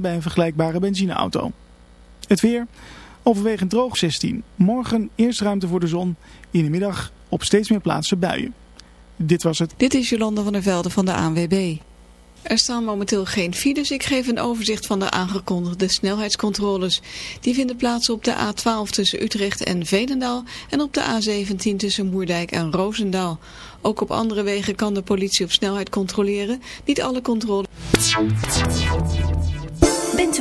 bij een vergelijkbare benzineauto. Het weer, overwegend droog 16. Morgen eerst ruimte voor de zon, in de middag op steeds meer plaatsen buien. Dit was het. Dit is Jolanda van der Velde van de ANWB. Er staan momenteel geen files. Ik geef een overzicht van de aangekondigde snelheidscontroles. Die vinden plaats op de A12 tussen Utrecht en Veenendaal en op de A17 tussen Moerdijk en Roosendaal. Ook op andere wegen kan de politie op snelheid controleren. Niet alle controles...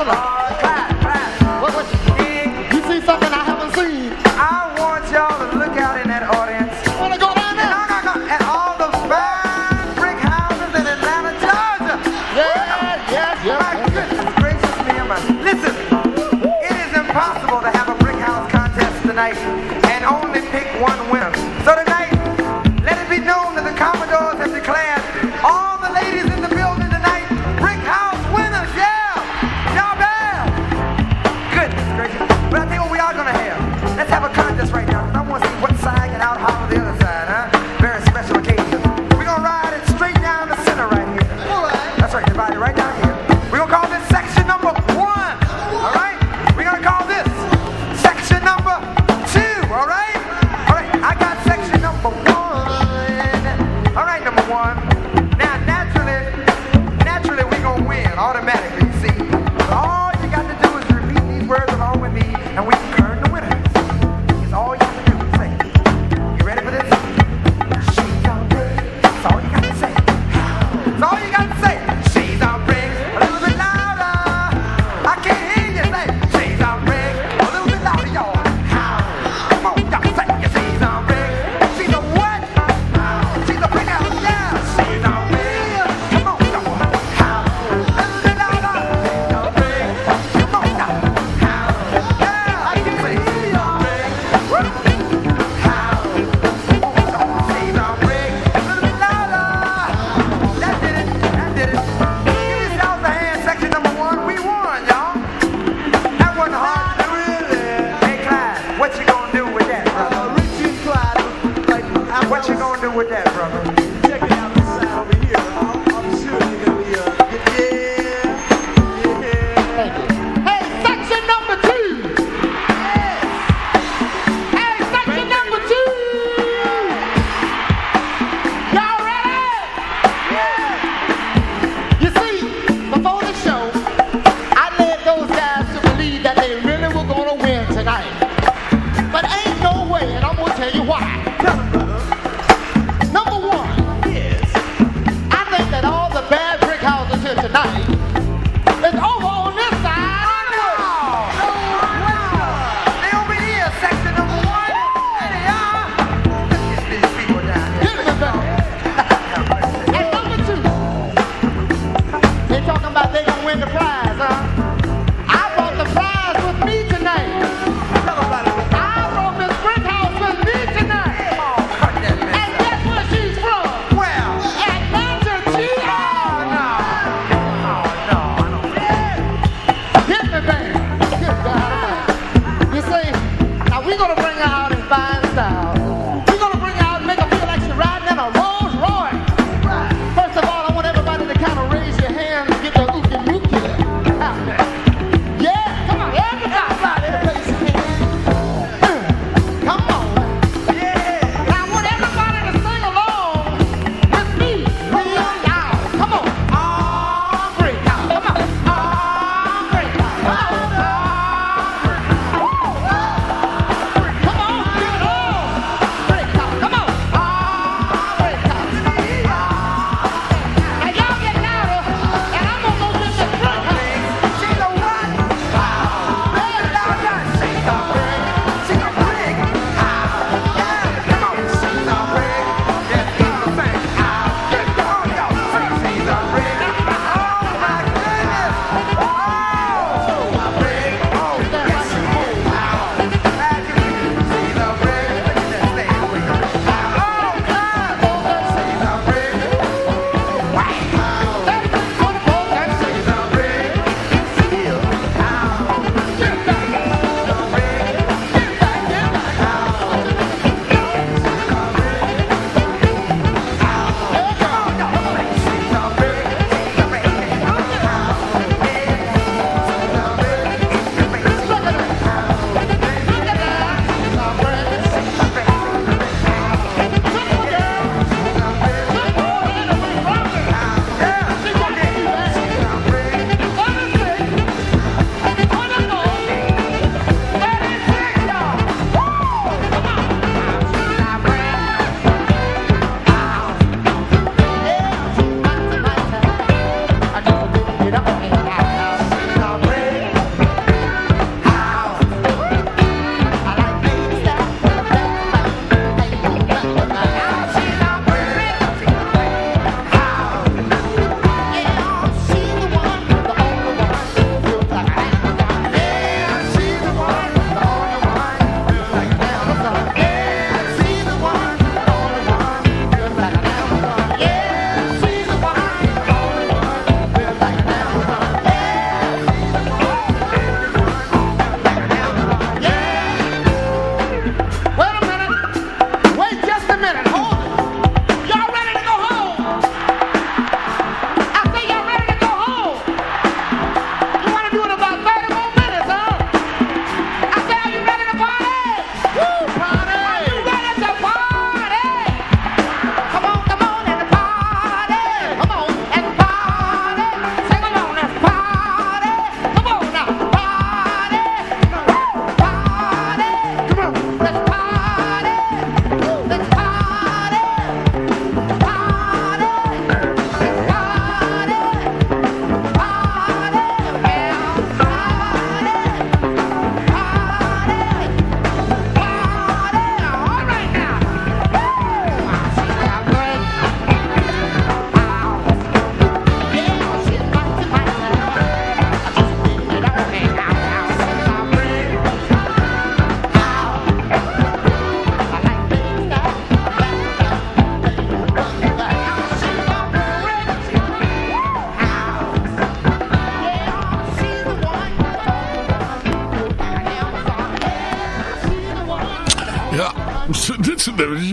Angela. What, what, you see something I haven't seen. I want y'all to look out in that audience. Want to go down there? No, no, no. At all the fine brick houses in Atlanta, Georgia. Yeah, yeah, yeah. My goodness gracious me and my. Listen, it is impossible to have a brick house contest tonight and only pick one winner. With that, brother?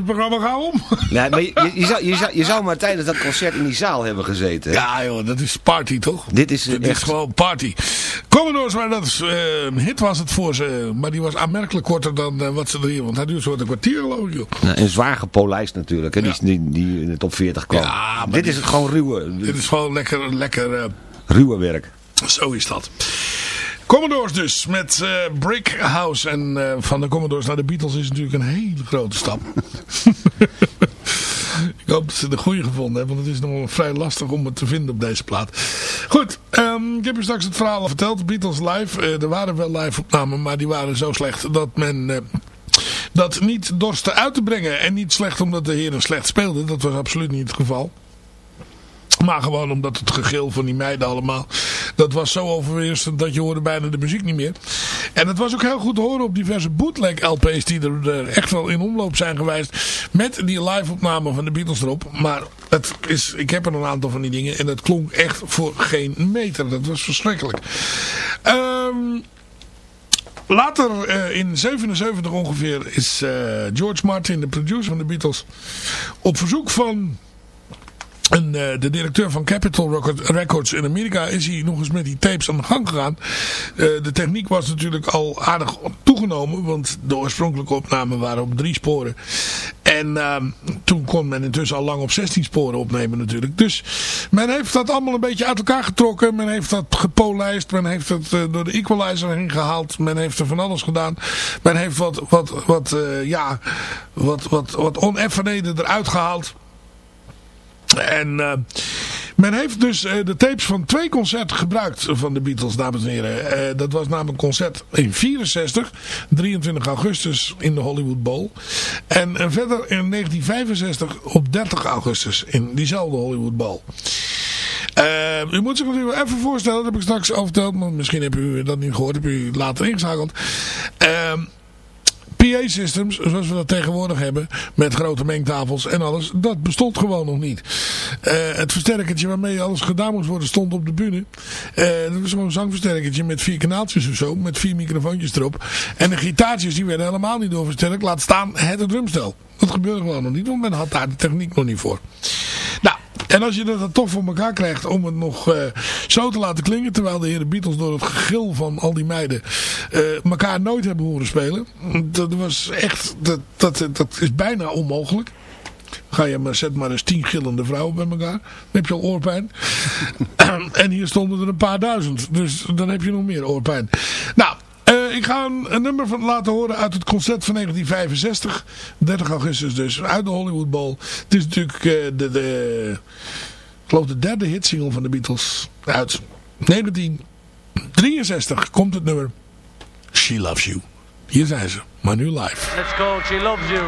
Programma gauw om. Nee, maar je, je, zou, je, zou, je zou maar tijdens dat concert in die zaal hebben gezeten. hè? Ja joh, dat is party toch? Dit is Dit is echt... gewoon party. Commodores, maar dat is, eh, hit was het voor ze. Maar die was aanmerkelijk korter dan eh, wat ze er hier. Want hij duurt zo wat een kwartier geloof ik joh. Nou, en zwaar gepolijst natuurlijk, hè, die, die, die in de top 40 kwam. Ja, Dit is het gewoon ruwe, Dit is gewoon lekker, lekker eh, ruwe werk. Zo is dat. Commodores dus, met Brick House. En van de Commodores naar de Beatles is natuurlijk een hele grote stap. Ik hoop dat ze de goede gevonden hebben, want het is nog vrij lastig om het te vinden op deze plaat. Goed, ehm, ik heb u straks het verhaal al verteld. Beatles live. Eh, er waren wel live opnamen, maar die waren zo slecht dat men... eh, dat niet dorste uit te brengen. En niet slecht omdat de heren slecht speelden. Dat was absoluut niet het geval. Maar gewoon omdat het gegil van die meiden allemaal... Dat was zo overheersend dat je hoorde bijna de muziek niet meer. En het was ook heel goed te horen op diverse bootleg LP's die er echt wel in omloop zijn geweest. Met die live opname van de Beatles erop. Maar het is, ik heb er een aantal van die dingen. En het klonk echt voor geen meter. Dat was verschrikkelijk. Ehm... Later, eh, in 77 ongeveer, is eh, George Martin, de producer van de Beatles, op verzoek van een, eh, de directeur van Capitol Record- Records in Amerika is hij nog eens met die tapes aan de gang gegaan. Eh, de techniek was natuurlijk al aardig toegenomen, want de oorspronkelijke opnamen waren op drie sporen. En ehm, toen kon men intussen al lang op 16 sporen opnemen natuurlijk. Dus men heeft dat allemaal een beetje uit elkaar getrokken. Men heeft dat gepolijst. Men heeft het eh, door de equalizer heen gehaald. Men heeft er van alles gedaan. Men heeft wat, wat, wat, ja, wat, wat, wat oneffenheden eruit gehaald. En eh, men heeft dus eh, de tapes van twee concerten gebruikt van de Beatles, dames en heren. Eh, dat was namelijk een concert in 64, 23 augustus in de Hollywood Bowl. En verder in 1965 op 30 augustus in diezelfde Hollywood Bowl. U moet zich natuurlijk even voorstellen, dat heb ik straks al verteld, maar misschien heb u dat niet gehoord, heb u later ingeschakeld. PA-systems, zoals we dat tegenwoordig hebben, met grote mengtafels en alles, dat bestond gewoon nog niet. Eh, het versterkertje waarmee alles gedaan moest worden stond op de bühne. Eh, dat was gewoon een zangversterkertje met vier kanaaltjes of zo, met vier microfoontjes erop. En de gitaartjes die werden helemaal niet doorversterkt, laat staan het drumstel. Dat gebeurde gewoon nog niet, want men had daar de techniek nog niet voor. En als je dat dan toch voor elkaar krijgt om het nog eh, zo te laten klinken. Terwijl de heren Beatles door het gegil van al die meiden eh, elkaar nooit hebben horen spelen. Dat was echt, dat, dat, dat is bijna onmogelijk. Ga je maar, zet maar eens tien gillende vrouwen bij elkaar. Dan heb je al oorpijn. en hier stonden er een paar duizend. Dus dan heb je nog meer oorpijn. Nou, ik ga een, een nummer van laten horen uit het concert van 1965. 30 augustus dus. Uit de Hollywood Bowl. Het is natuurlijk eh, de, de, ik geloof de derde hitsingle van de Beatles. Uit 1963 komt het nummer She Loves You. Hier zijn ze, maar nu live. Let's go, she loves you.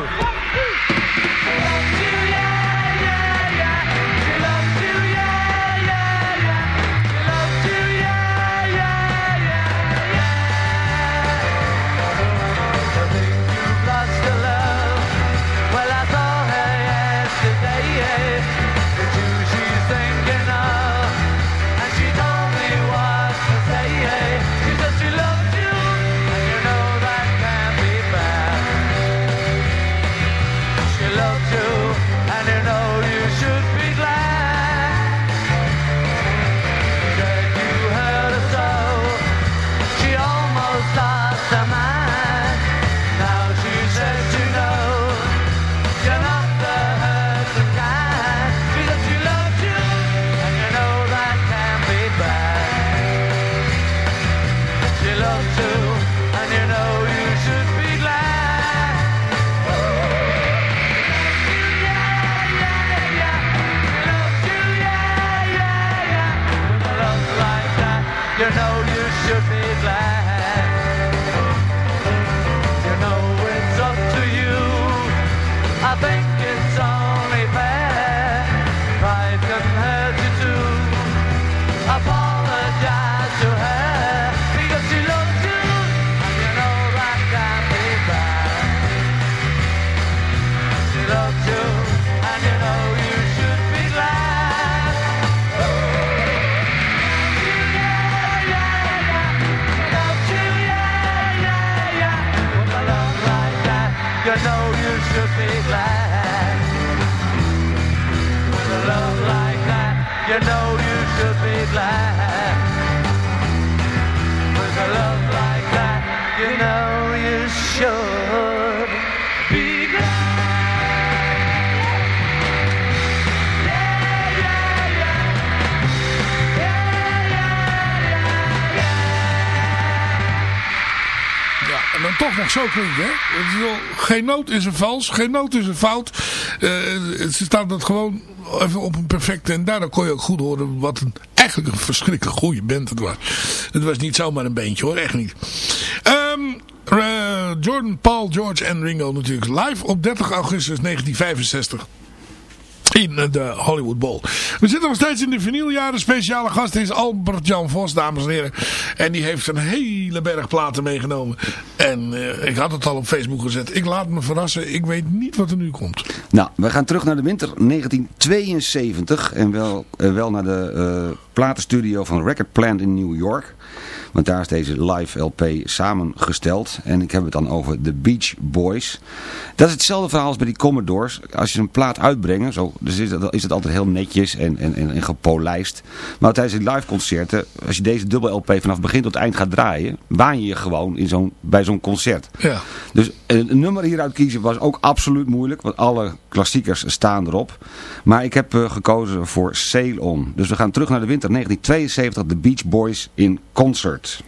Nog zo klinkt, hè? Geen noot is een vals, geen noot is een fout. Eh, ze staan dat gewoon even op een perfecte... En daardoor kon je ook goed horen wat een, eigenlijk een verschrikkelijk goede band het was. Het was niet zomaar een beentje hoor, echt niet. Ehm, eh, Jordan, Paul, George en Ringo natuurlijk live op 30 augustus 1965 in de Hollywood Bowl. We zitten nog steeds in de vinyljaren. Speciale gast is Albert-Jan Vos, dames en heren. En die heeft een hele berg platen meegenomen. En eh, ik had het al op Facebook gezet. Ik laat me verrassen. Ik weet niet wat er nu komt. Nou, we gaan terug naar de winter 1972 en wel, eh, wel naar de eh, platenstudio van Record Plant in New York. Want daar is deze live LP samengesteld. En ik heb het dan over The Beach Boys. Dat is hetzelfde verhaal als bij die Commodores. Als je een plaat uitbrengt, zo, dus is, het, is het altijd heel netjes en, en, en, en gepolijst. Maar tijdens die live concerten, als je deze dubbel LP vanaf begin tot eind gaat draaien, waan je je gewoon in zo'n, bij zo'n concert. Ja. Dus een nummer hieruit kiezen was ook absoluut moeilijk, want alle klassiekers staan erop. Maar ik heb eh, gekozen voor Sail On. Dus we gaan terug naar de winter 1972, The Beach Boys in concert. Ja,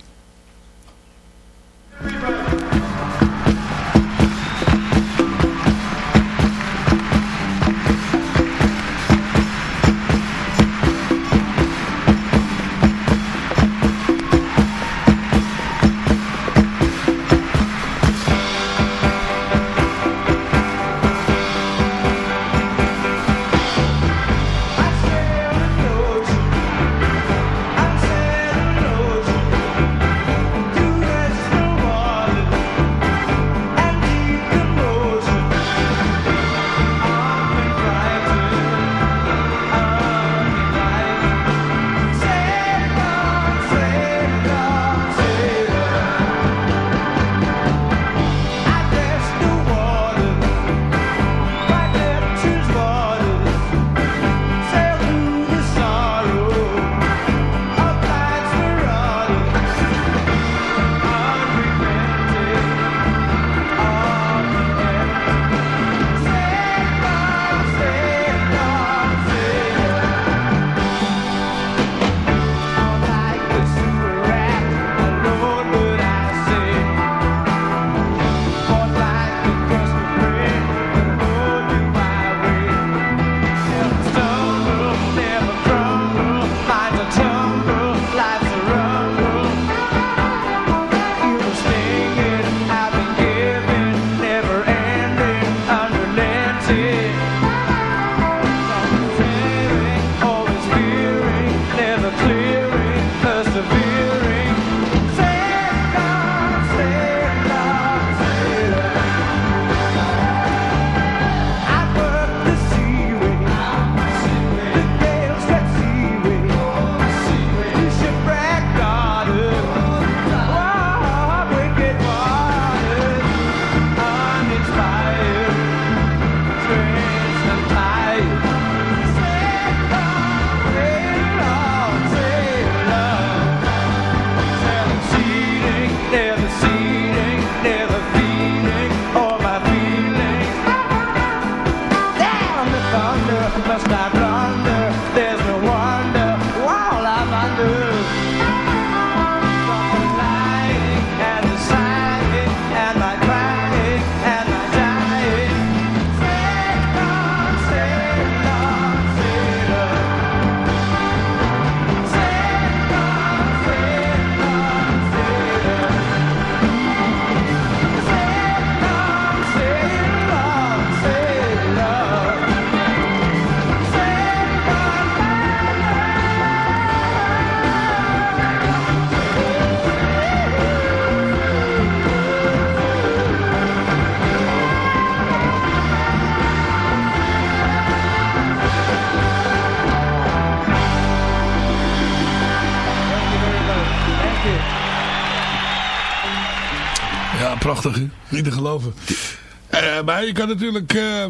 Eh, maar je kan natuurlijk... eh,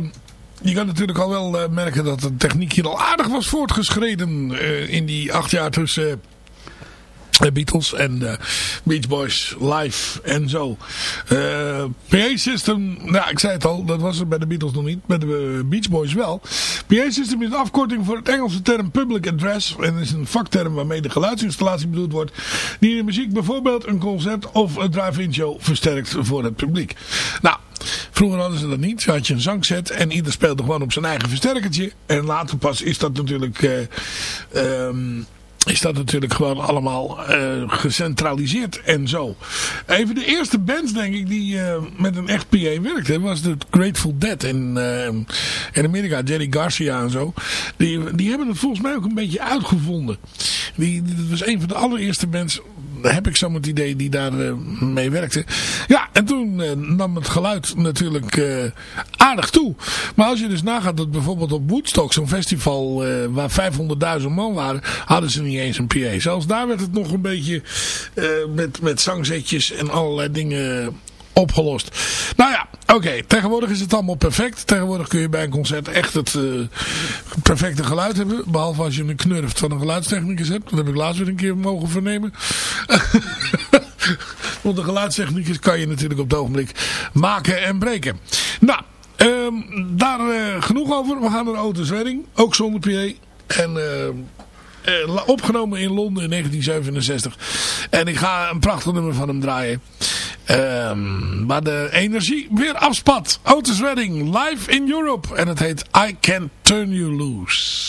je kan natuurlijk al wel eh, merken dat de techniek hier al aardig was voortgeschreden in die acht jaar tussen Beatles en uh, Beach Boys live en zo. Uh, PA System, nou ik zei het al, dat was er bij de Beatles nog niet, bij de Beach Boys wel. PA System is een afkorting voor het Engelse term public address en is een vakterm waarmee de geluidsinstallatie bedoeld wordt die de muziek bijvoorbeeld een concert of een drive-in show versterkt voor het publiek. Nou, Vroeger hadden ze dat niet. Je had je een zangset en ieder speelde gewoon op zijn eigen versterkertje. En later pas is dat natuurlijk... Um, is dat natuurlijk gewoon allemaal uh, gecentraliseerd en zo. Even de eerste bands denk ik die uh, met een echt PA werkten was de Grateful Dead in, uh, in Amerika. Jerry Garcia en zo. Die, die hebben het volgens mij ook een beetje uitgevonden. Die, dat was een van de allereerste bands heb ik zo het idee die daar uh, mee werkte. Ja, en toen uh, nam het geluid natuurlijk uh, aardig toe. Maar als je dus nagaat dat bijvoorbeeld op Woodstock, zo'n festival waar 500.000 man waren, hadden ze niet eens een PA. Zelfs daar werd het nog een beetje met, met zangzetjes en allerlei dingen opgelost. Nou ja, oké. Tegenwoordig is het allemaal perfect. Tegenwoordig kun je bij een concert echt het uh, perfecte geluid hebben. Behalve als je een knurft van een geluidstechnicus hebt. Dat heb ik laatst weer een keer mogen vernemen. Want de geluidstechnicus kan je natuurlijk op het ogenblik maken en breken. Nou, um, daar uh, genoeg over. We gaan naar Auto's Wedding. Ook zonder PA. En... Uh, opgenomen in Londen in 1967. En ik ga een prachtig nummer van hem draaien. Um, waar de energie weer afspat. Otis Redding, live in Europe. En het heet I Can't Turn You Loose.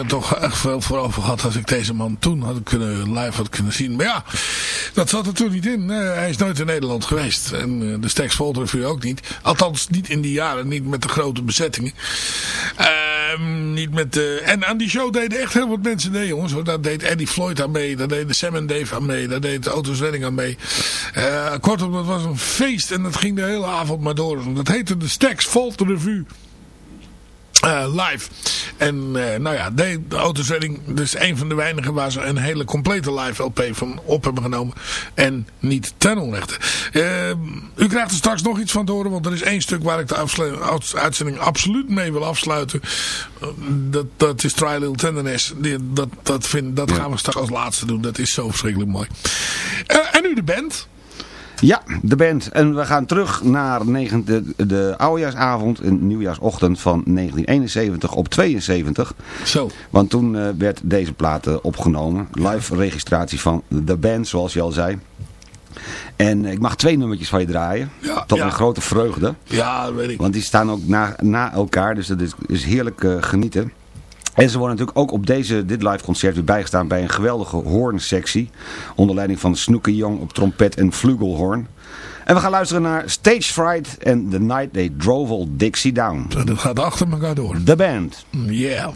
Er toch echt veel voor over gehad als ik deze man toen had kunnen, live had kunnen zien. Maar ja, dat zat er toen niet in. Eh, hij is nooit in Nederland geweest. En eh, de Stax Volt Revue ook niet. Althans niet in die jaren, niet met de grote bezettingen. Ehm, niet met de... En aan die show deden echt heel wat mensen mee jongens. Hoor. Daar deed Eddie Floyd aan mee. Daar deden Sam en Dave aan mee. Daar deed Auto's Redding aan mee. Eh, kortom, dat was een feest. En dat ging de hele avond maar door. Dat heette de Stax Volt Revue. Uh, live. En uh, nou ja, de, de dus een van de weinigen waar ze een hele complete live LP van op hebben genomen. En niet ten onrechte. Uh, u krijgt er straks nog iets van te horen, want er is één stuk waar ik de uitzending absoluut mee wil afsluiten. dat, dat is Try Little Tenderness. Die, dat, dat, vind, dat gaan we straks als laatste doen. Dat is zo verschrikkelijk mooi. en nu de band. Ja, de band. En we gaan terug naar de, de oudejaarsavond en nieuwjaarsochtend van 1971 op 72. Zo. Want toen uh, werd deze plaat uh, opgenomen. Live registratie van de band, zoals je al zei. En ik mag twee nummertjes van je draaien. Ja, tot ja. mijn grote vreugde. Ja, dat weet ik. Want die staan ook na, na elkaar, dus dat is, is heerlijk uh, genieten. En ze worden natuurlijk ook op deze, dit live concert weer bijgestaan bij een geweldige hoornsectie. Onder leiding van Snooky Young op trompet en flugelhorn. En we gaan luisteren naar Stage Fright en The Night They Drove Old Dixie Down. Dat gaat achter elkaar door. De band. Yeah.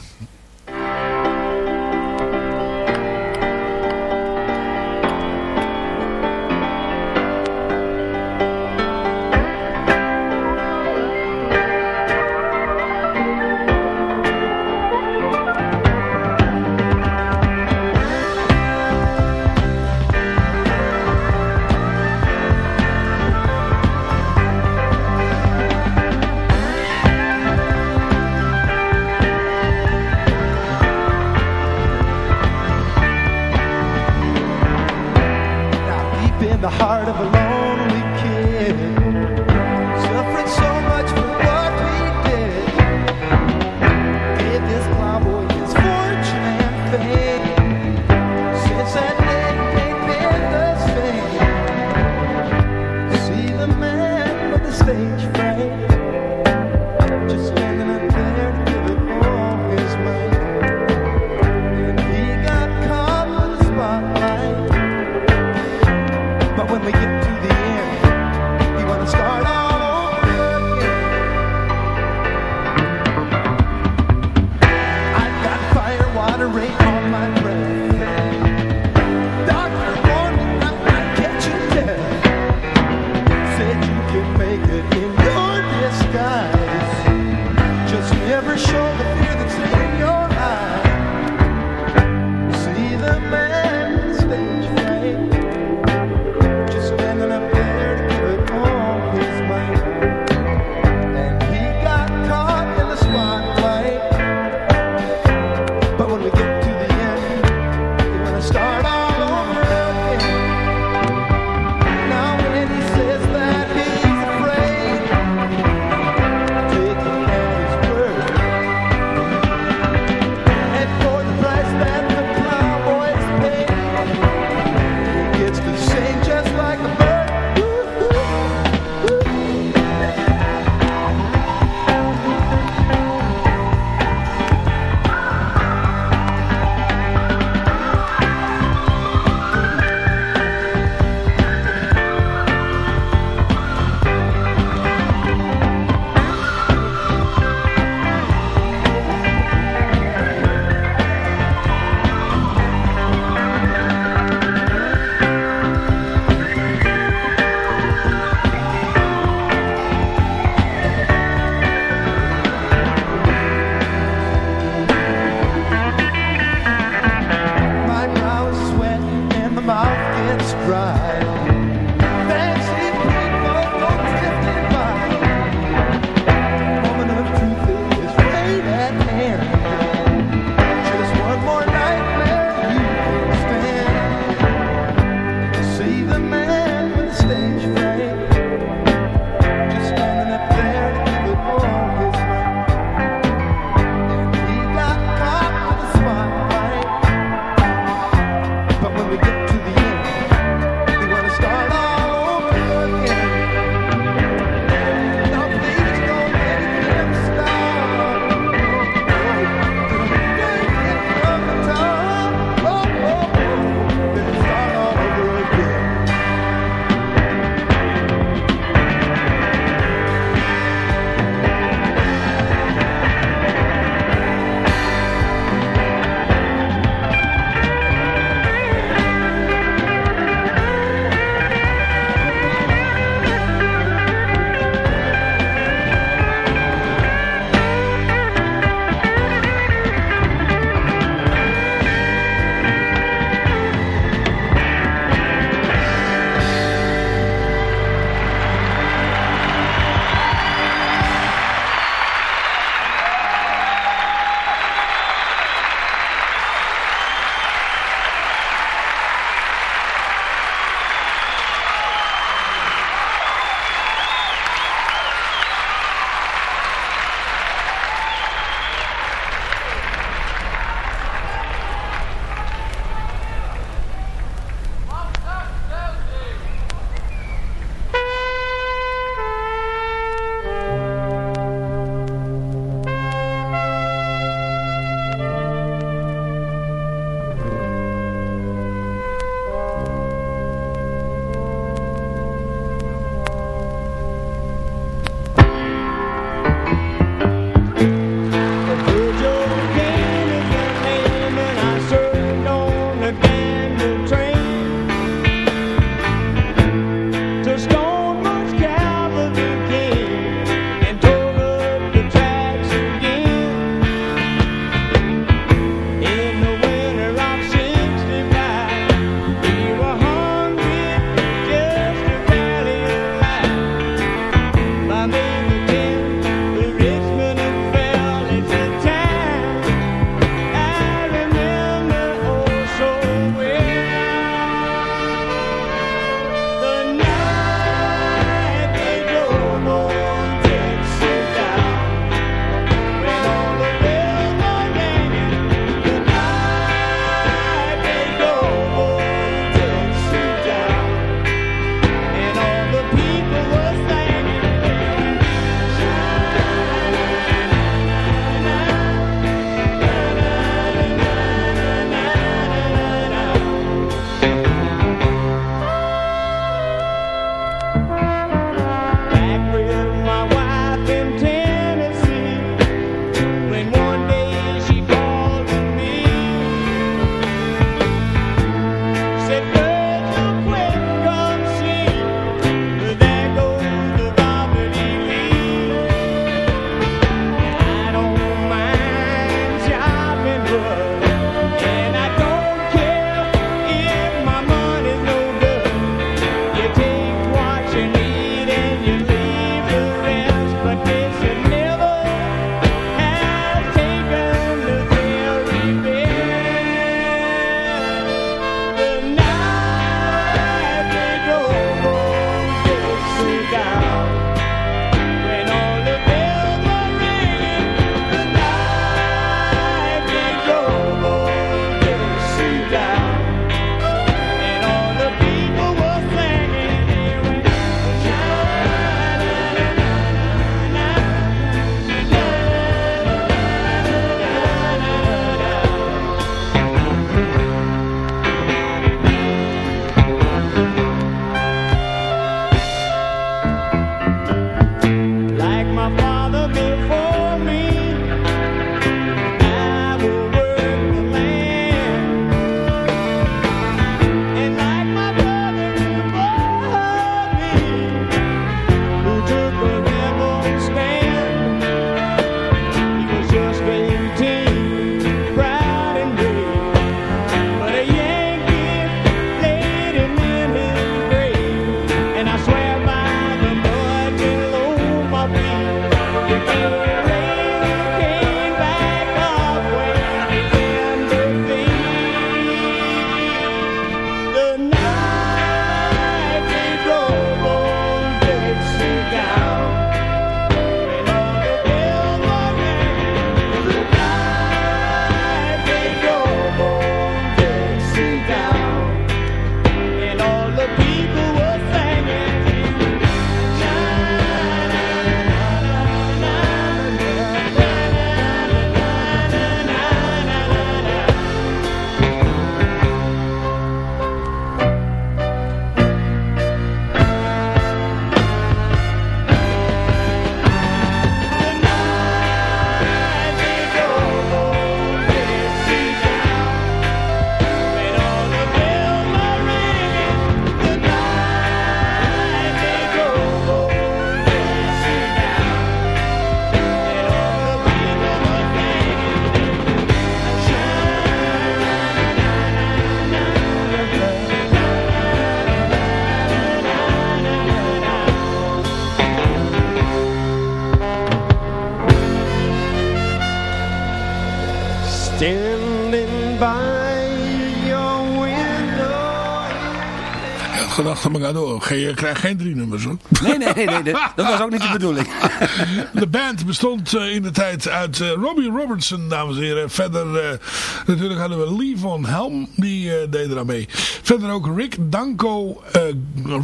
Je krijgt geen drie nummers hoor. Nee, nee, nee, nee, dat was ook niet de bedoeling. De band bestond eh, in de tijd uit eh, Robbie Robertson, dames en heren. Verder eh, natuurlijk hadden we Lee Von Helm, die deed er aan mee. Verder ook Rick Danko,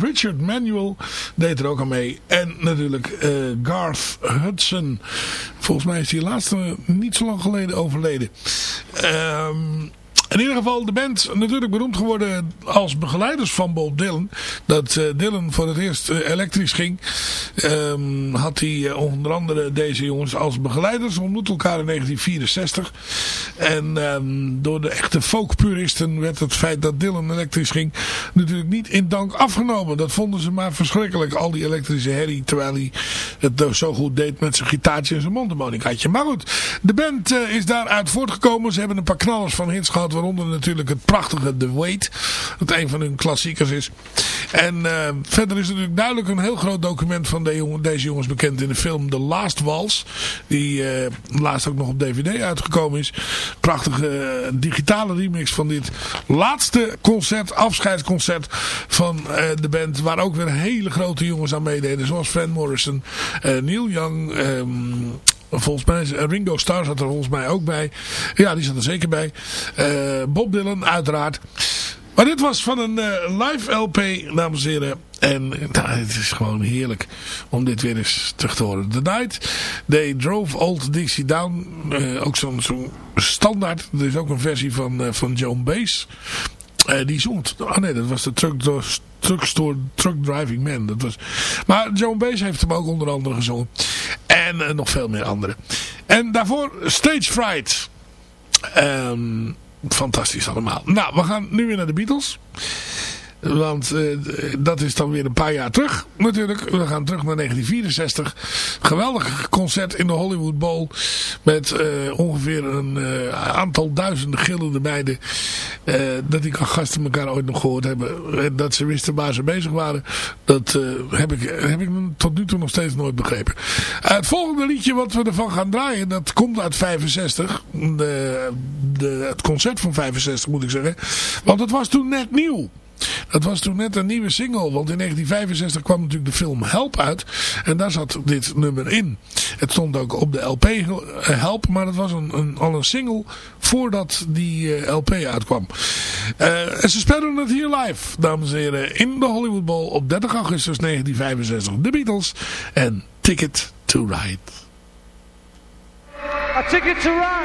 Richard Manuel deed er ook aan mee. En natuurlijk Garth Hudson. Volgens mij is die laatste niet zo lang geleden overleden. Ehm... In ieder geval de band natuurlijk beroemd geworden als begeleiders van Bob Dylan. Dat eh, Dylan voor het eerst eh, elektrisch ging. ehm, had hij eh, onder andere deze jongens als begeleiders. Ze ontmoetten elkaar in 1964. En ehm, door de echte folkpuristen werd het feit dat Dylan elektrisch ging natuurlijk niet in dank afgenomen. Dat vonden ze maar verschrikkelijk. Al die elektrische herrie terwijl hij het eh, zo goed deed met zijn gitaartje en zijn mondharmonicaatje. Maar goed, de band is daaruit voortgekomen. Ze hebben een paar knallers van hits gehad. Waaronder natuurlijk het prachtige The Wait. Dat een van hun klassiekers is. En eh, verder is er natuurlijk duidelijk een heel groot document van de jongen, deze jongens bekend in de film The Last Waltz. Die eh, laatst ook nog op DVD uitgekomen is. Prachtige eh, digitale remix van dit laatste concert, afscheidsconcert van de band. Waar ook weer hele grote jongens aan meededen. Zoals Van Morrison, Neil Young... ehm, Volgens mij eh, Ringo Starr zat er volgens mij ook bij. Ja, die zat er zeker bij. Eh, Bob Dylan uiteraard. Maar dit was van een eh, live LP, dames en heren. En nou, het is gewoon heerlijk om dit weer eens terug te horen. The Night, They Drove Old Dixie Down. Ook zo'n zo'n standaard. Er is ook een versie van, van Joan Baez. Eh, die zong. Ah nee, dat was de Truck, truck Store Truck Driving Man. Dat was... Maar Joan Baez heeft hem ook onder andere gezongen. En eh, nog veel meer andere. En daarvoor Stage Fright. Ehm, fantastisch allemaal. Nou, we gaan nu weer naar de Beatles. Want eh, dat is dan weer een paar jaar terug natuurlijk. We gaan terug naar 1964. Geweldig concert in de Hollywood Bowl. Met eh, ongeveer een eh, aantal duizenden gillende meiden. dat die gasten elkaar ooit nog gehoord hebben. En dat ze wisten waar ze bezig waren. Dat heb, ik, heb ik tot nu toe nog steeds nooit begrepen. Het volgende liedje wat we ervan gaan draaien. Dat komt uit 65. De, de, het concert van 65 moet ik zeggen. Want het was toen net nieuw. Dat was toen net een nieuwe single. Want in 1965 kwam natuurlijk de film Help uit. En daar zat dit nummer in. Het stond ook op de LP eh, Help. Maar het was een, een, al een single voordat die eh, LP uitkwam. Eh, en ze spelen het hier live, dames en heren. In de Hollywood Bowl op 30 augustus 1965. The Beatles en Ticket to Ride. A ticket to ride.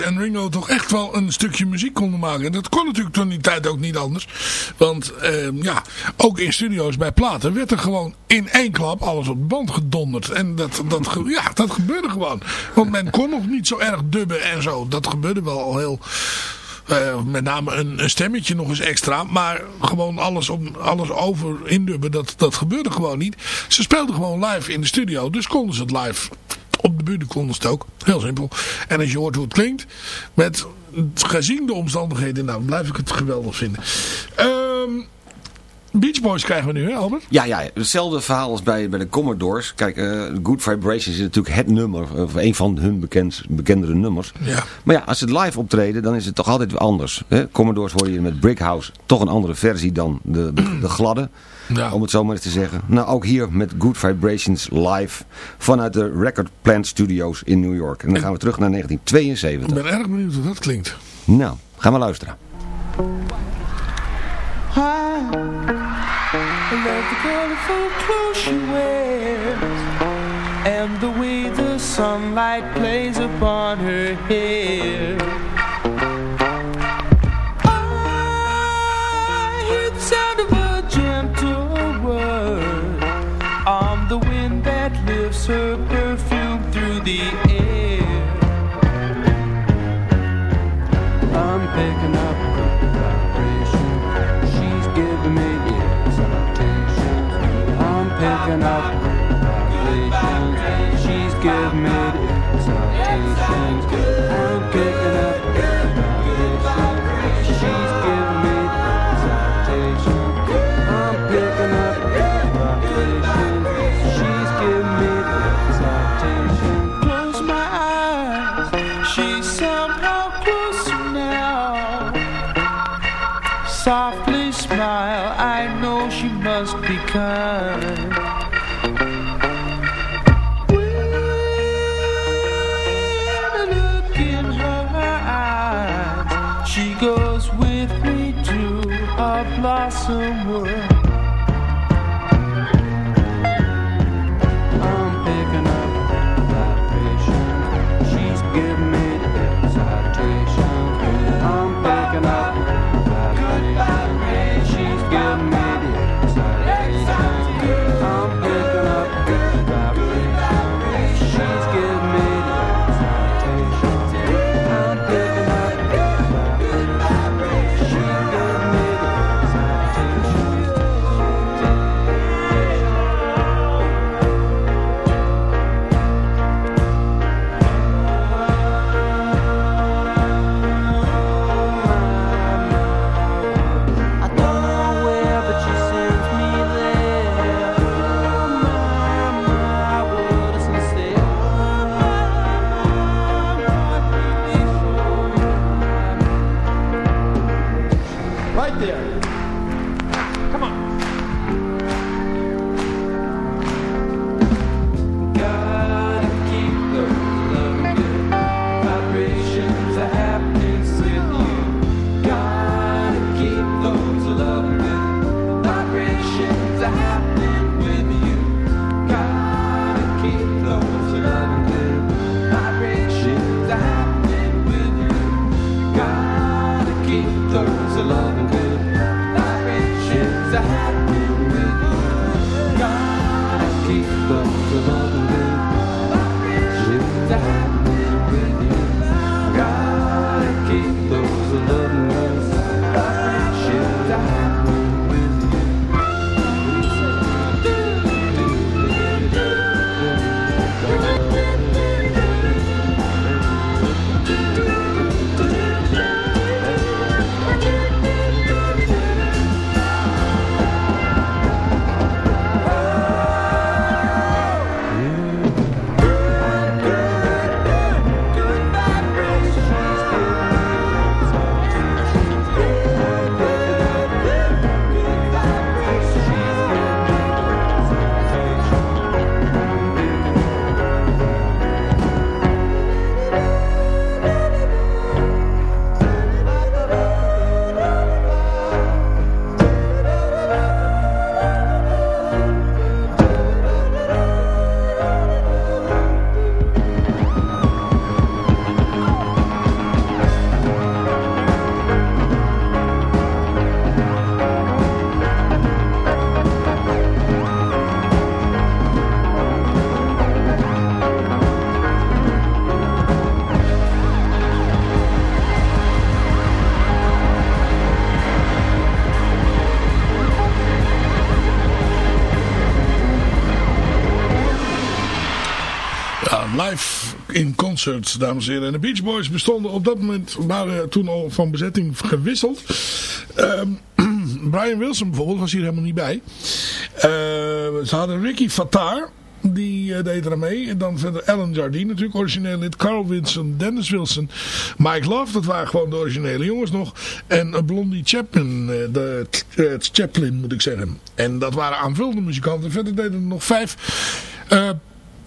En Ringo toch echt wel een stukje muziek konden maken. En dat kon natuurlijk toen die tijd ook niet anders. Want ehm, ja, ook in studio's bij platen werd er gewoon in één klap alles op band gedonderd. En dat, dat, ja, dat gebeurde gewoon. Want men kon nog niet zo erg dubben en zo. Dat gebeurde wel al heel... eh, met name een, stemmetje nog eens extra. Maar gewoon alles, op, alles over indubben, dat, dat gebeurde gewoon niet. Ze speelden gewoon live in de studio. Dus konden ze het live op de ze het ook. Heel simpel. En als je hoort hoe het klinkt, met gezien de omstandigheden, nou, blijf ik het geweldig vinden. Ehm Beach Boys krijgen we nu, hè Albert? Ja, ja, hetzelfde verhaal als bij, bij de Commodores. Kijk, eh, Good Vibrations is natuurlijk het nummer, of een van hun bekend, bekendere nummers. Ja. Maar ja, als ze het live optreden, dan is het toch altijd weer anders. Hè? Commodores hoor je met Brickhouse toch een andere versie dan de, de, de gladde. Om het zo maar eens te zeggen. Nou, ook hier met Good Vibrations live vanuit de Record Plant Studios in New York. En dan gaan we terug naar Ik 1972. ben erg benieuwd hoe dat klinkt. Nou, gaan we luisteren. I love the colorful clothes she wears And the way the sunlight plays upon her hair concerts, dames en heren. En de Beach Boys bestonden op dat moment, waren toen al van bezetting gewisseld. Ehm, Brian Wilson bijvoorbeeld was hier helemaal niet bij. Eh, ze hadden Ricky Fattar. Die eh, deed er mee. En dan verder Alan Jardine natuurlijk, origineel lid. Carl Wilson, Dennis Wilson, Mike Love. Dat waren gewoon de originele jongens nog. En eh, Blondie Chaplin, eh, de Chaplin moet ik zeggen. En dat waren aanvullende muzikanten. Verder deden er nog vijf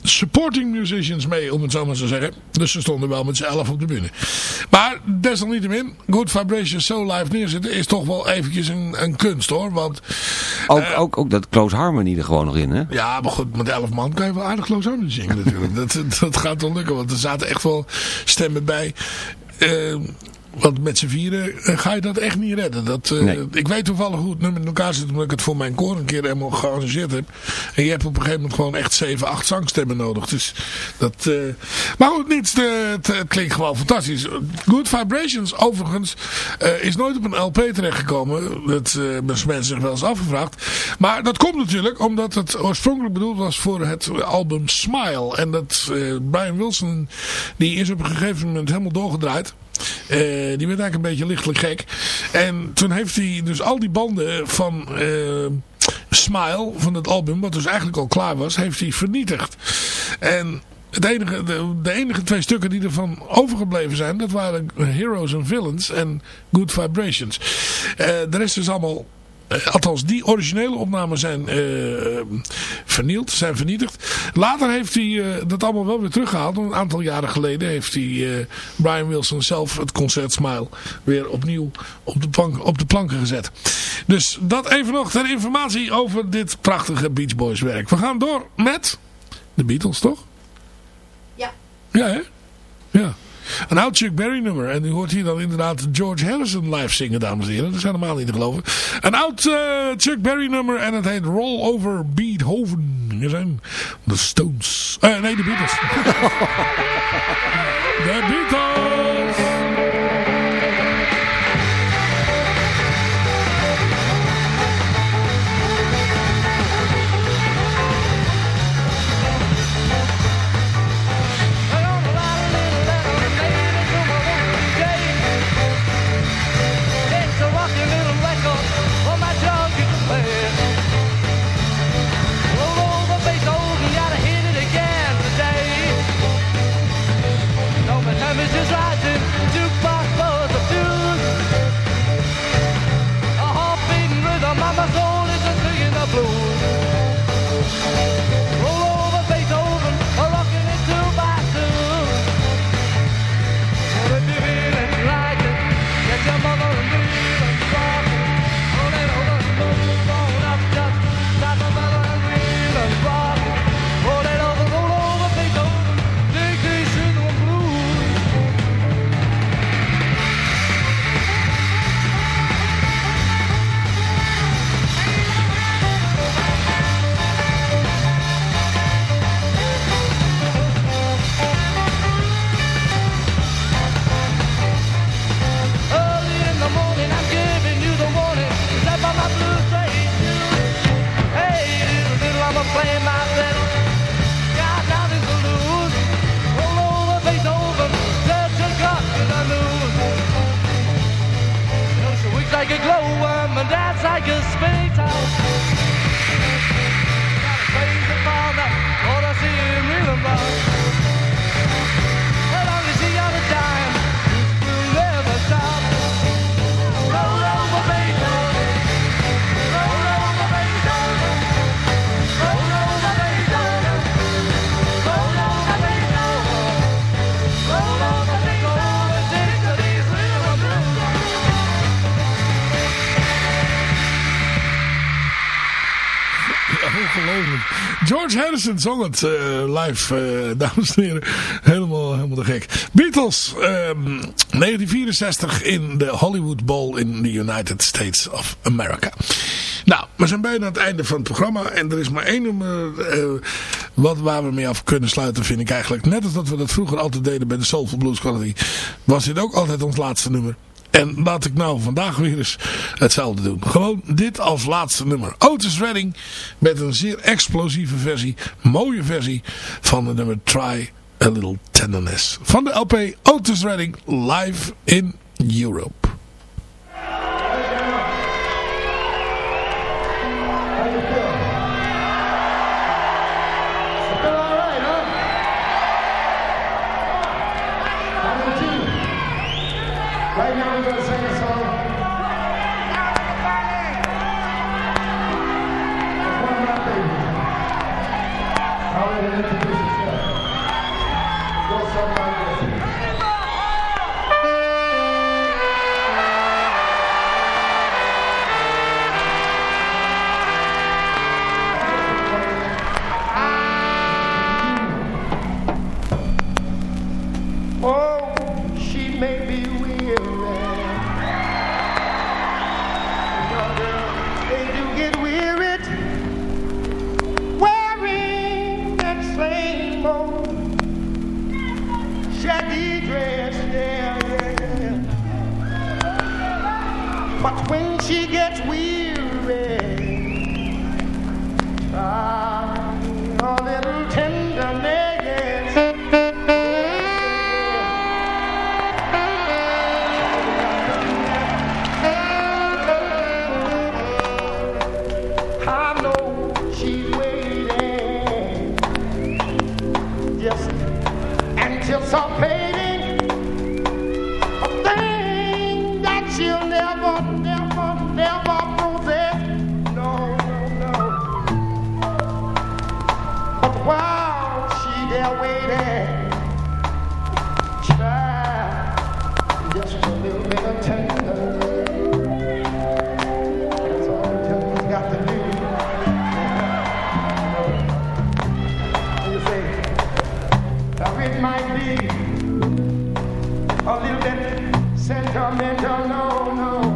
supporting musicians mee, om het zo maar te zeggen. Dus ze stonden wel met z'n elf op de bühne. Maar desalniettemin, Good Vibrations zo live neerzetten is toch wel eventjes een, een kunst hoor. Want Ook, ook, ook dat Close Harmony er gewoon nog in, hè? ja, maar goed, met elf man kan je wel aardig close harmony zingen natuurlijk. dat, dat gaat wel lukken, want er zaten echt wel stemmen bij. Eh, want met z'n vieren eh, ga je dat echt niet redden. Dat, eh, Nee. Ik weet toevallig hoe het nummer in elkaar zit, omdat ik het voor mijn koor een keer helemaal gearrangeerd heb. En je hebt op een gegeven moment gewoon echt zeven, acht zangstemmen nodig. Dus dat, eh, Maar goed, niets, het, het klinkt gewoon fantastisch. Good Vibrations, overigens, is nooit op een LP terechtgekomen. Dat hebben mensen zich wel eens afgevraagd. Maar dat komt natuurlijk omdat het oorspronkelijk bedoeld was voor het album Smile. En dat Brian Wilson, die is op een gegeven moment helemaal doorgedraaid. Eh, die werd eigenlijk een beetje lichtelijk gek. En toen heeft hij dus al die banden van eh, Smile, van het album, wat dus eigenlijk al klaar was, heeft hij vernietigd. En het enige, de, enige twee stukken die ervan overgebleven zijn, dat waren Heroes and Villains en Good Vibrations. Eh, de rest is allemaal althans, die originele opnamen zijn eh, vernield, zijn vernietigd. Later heeft hij eh, dat allemaal wel weer teruggehaald. Een aantal jaren geleden heeft hij, eh, Brian Wilson zelf het concert Smile weer opnieuw op de, plank, op de planken gezet. Dus dat even nog ter informatie over dit prachtige Beach Boys werk. We gaan door met de Beatles, toch? Ja. Ja, hè? Ja. Een oud Chuck Berry nummer. En u hoort hier dan inderdaad George Harrison live zingen, dames en heren. Dat is helemaal niet te geloven. Een oud eh, Chuck Berry nummer. En het heet Roll Over Beethoven. Hier zijn de Stones. Eh, nee, de Beatles. de Beatles. George Harrison zong het eh, live, eh, dames en heren. Helemaal, helemaal de gek. Beatles, ehm, 1964 in de Hollywood Bowl in the United States of America. Nou, we zijn bijna aan het einde van het programma. En er is maar één nummer eh, wat, waar we mee af kunnen sluiten, vind ik eigenlijk. Net als dat we dat vroeger altijd deden bij de Soulful Blues Quality. Was dit ook altijd ons laatste nummer. En laat ik nou vandaag weer eens hetzelfde doen. Gewoon dit als laatste nummer. Otis Redding met een zeer explosieve versie. Mooie versie van het nummer Try A Little Tenderness. Van de LP Otis Redding live in Europe. It might be a little bit sentimental, no, no.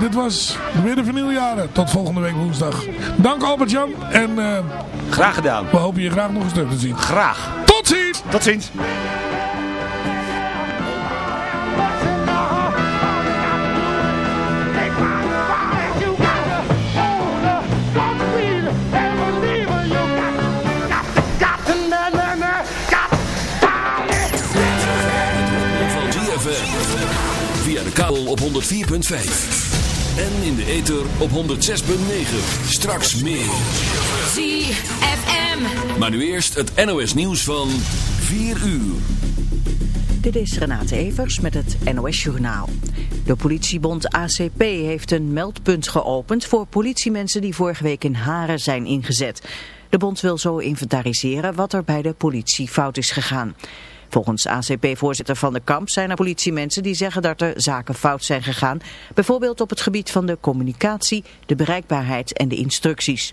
Dit was weer de vinyljaren. Tot volgende week woensdag. Dank Albert Jan. En eh, Graag gedaan. we hopen je graag nog eens terug te zien. Graag. Tot ziens. Tot ziens. Van ZFM. Via de kabel op 104.5. En in de ether op 106.9. Straks meer. ZFM. Maar nu eerst het NOS nieuws van 4 uur. Dit is Renate Evers met het NOS Journaal. De politiebond ACP heeft een meldpunt geopend voor politiemensen die vorige week in Haren zijn ingezet. De bond wil zo inventariseren wat er bij de politie fout is gegaan. Volgens ACP-voorzitter Van de Kamp zijn er politiemensen die zeggen dat er zaken fout zijn gegaan. Bijvoorbeeld op het gebied van de communicatie, de bereikbaarheid en de instructies.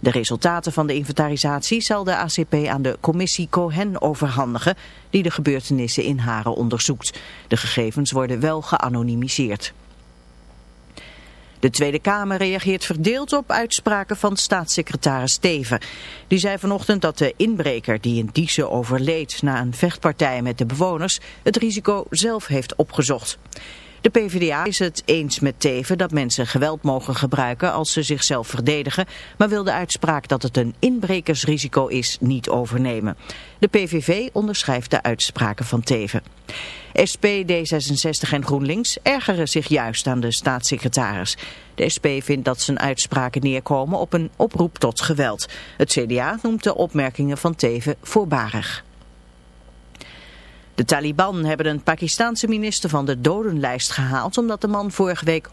De resultaten van de inventarisatie zal de ACP aan de commissie Cohen overhandigen die de gebeurtenissen in Haren onderzoekt. De gegevens worden wel geanonimiseerd. De Tweede Kamer reageert verdeeld op uitspraken van staatssecretaris Steven. Die zei vanochtend dat de inbreker die in Diezen overleed na een vechtpartij met de bewoners het risico zelf heeft opgezocht. De PvdA is het eens met Teven dat mensen geweld mogen gebruiken als ze zichzelf verdedigen, maar wil de uitspraak dat het een inbrekersrisico is niet overnemen. De PVV onderschrijft de uitspraken van Teven. SP, D66 en GroenLinks ergeren zich juist aan de staatssecretaris. De SP vindt dat zijn uitspraken neerkomen op een oproep tot geweld. Het CDA noemt de opmerkingen van Teven voorbarig. De Taliban hebben een Pakistanse minister van de dodenlijst gehaald omdat de man vorige week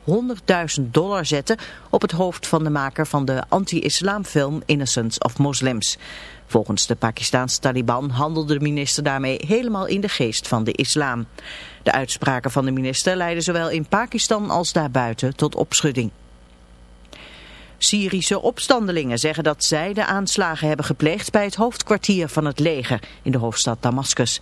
100.000 dollar zette op het hoofd van de maker van de anti-islamfilm Innocence of Muslims. Volgens de Pakistanse Taliban handelde de minister daarmee helemaal in de geest van de islam. De uitspraken van de minister leidden zowel in Pakistan als daarbuiten tot opschudding. Syrische opstandelingen zeggen dat zij de aanslagen hebben gepleegd bij het hoofdkwartier van het leger in de hoofdstad Damascus.